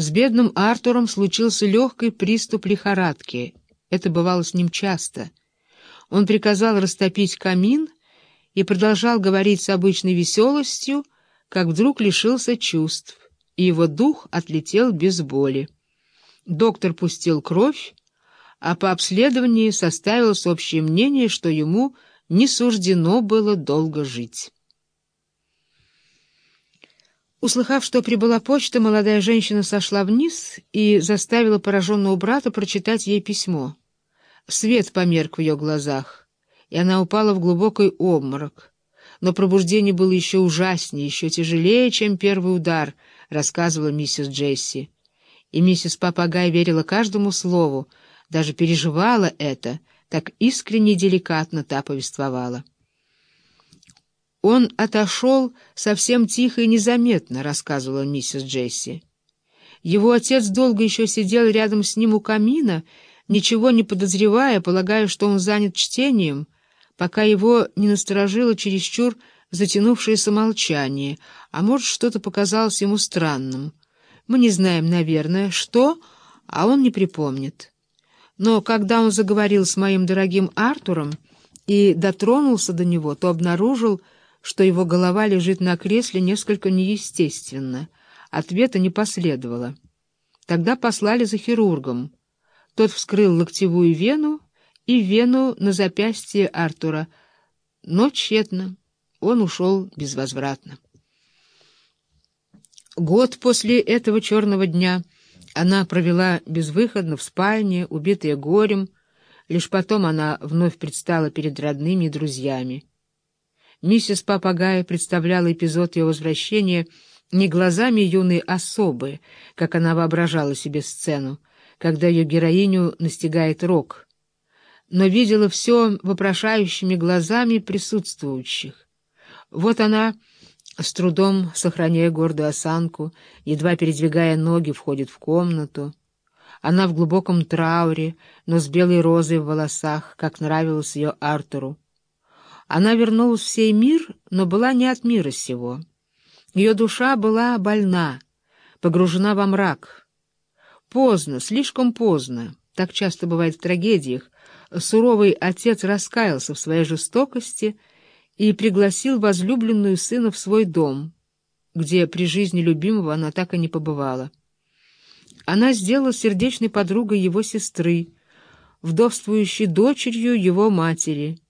С бедным Артуром случился легкий приступ лихорадки. Это бывало с ним часто. Он приказал растопить камин и продолжал говорить с обычной веселостью, как вдруг лишился чувств, и его дух отлетел без боли. Доктор пустил кровь, а по обследованию составилось общее мнение, что ему не суждено было долго жить. Услыхав, что прибыла почта, молодая женщина сошла вниз и заставила пораженного брата прочитать ей письмо. Свет померк в ее глазах, и она упала в глубокий обморок. Но пробуждение было еще ужаснее, еще тяжелее, чем первый удар, рассказывала миссис Джесси. И миссис Папагай верила каждому слову, даже переживала это, так искренне и деликатно та повествовала. «Он отошел совсем тихо и незаметно», — рассказывала миссис Джесси. Его отец долго еще сидел рядом с ним у камина, ничего не подозревая, полагая, что он занят чтением, пока его не насторожило чересчур затянувшееся молчание, а может, что-то показалось ему странным. Мы не знаем, наверное, что, а он не припомнит. Но когда он заговорил с моим дорогим Артуром и дотронулся до него, то обнаружил, что его голова лежит на кресле несколько неестественно. Ответа не последовало. Тогда послали за хирургом. Тот вскрыл локтевую вену и вену на запястье Артура, но тщетно. Он ушел безвозвратно. Год после этого черного дня она провела безвыходно в спальне, убитая горем. Лишь потом она вновь предстала перед родными и друзьями. Миссис Папагая представляла эпизод ее возвращения не глазами юной особы, как она воображала себе сцену, когда ее героиню настигает рок, но видела все вопрошающими глазами присутствующих. Вот она, с трудом сохраняя гордую осанку, едва передвигая ноги, входит в комнату. Она в глубоком трауре, но с белой розой в волосах, как нравилось ее Артуру. Она вернулась в сей мир, но была не от мира сего. Ее душа была больна, погружена во мрак. Поздно, слишком поздно, так часто бывает в трагедиях, суровый отец раскаялся в своей жестокости и пригласил возлюбленную сына в свой дом, где при жизни любимого она так и не побывала. Она сделала сердечной подругой его сестры, вдовствующей дочерью его матери —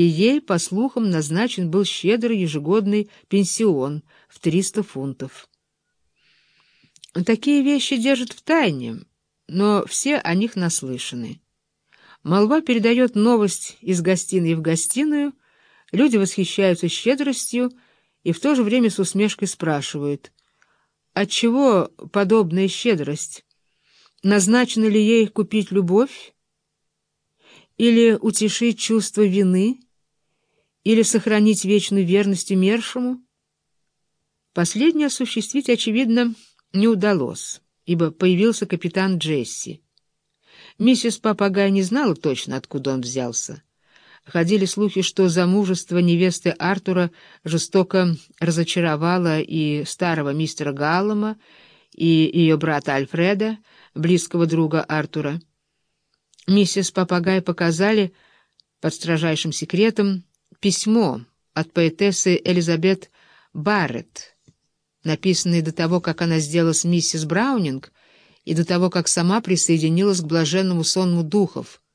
и ей, по слухам, назначен был щедрый ежегодный пенсион в 300 фунтов. Такие вещи держат в тайне, но все о них наслышаны. Молва передает новость из гостиной в гостиную, люди восхищаются щедростью и в то же время с усмешкой спрашивают, отчего подобная щедрость? Назначено ли ей купить любовь? или утешить чувство вины, или сохранить вечную верность умершему? Последнее осуществить, очевидно, не удалось, ибо появился капитан Джесси. Миссис Папагай не знала точно, откуда он взялся. Ходили слухи, что замужество невесты Артура жестоко разочаровало и старого мистера Галлама, и ее брата Альфреда, близкого друга Артура. Миссис Папагай показали под строжайшим секретом письмо от поэтессы Элизабет Барретт, написанное до того, как она сделалась миссис Браунинг, и до того, как сама присоединилась к блаженному сонму духов —